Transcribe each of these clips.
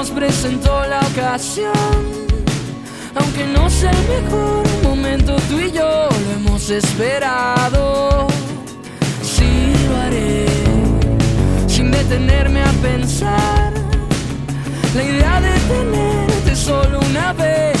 nos presentó la ocasión. Aunque no sea el mejor momento, tú y yo lo hemos esperado. Sí lo haré, sin detenerme a pensar. La idea de tenerte solo una vez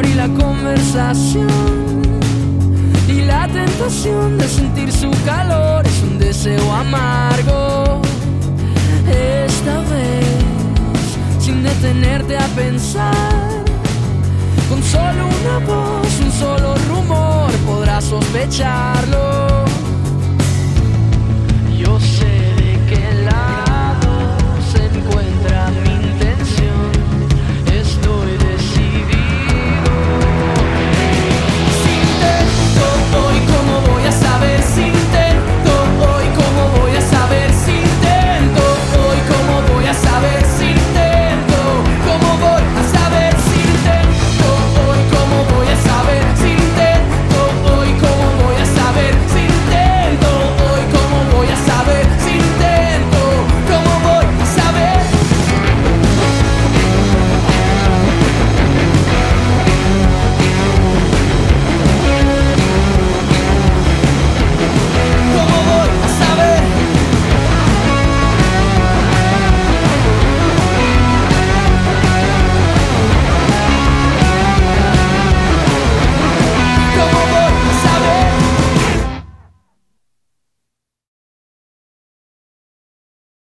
abrí la conversación y la tentación de sentir su calor es un deseo amargo. Esta vez, sin detenerte a pensar, con solo una voz, un solo rumor podrás sospechar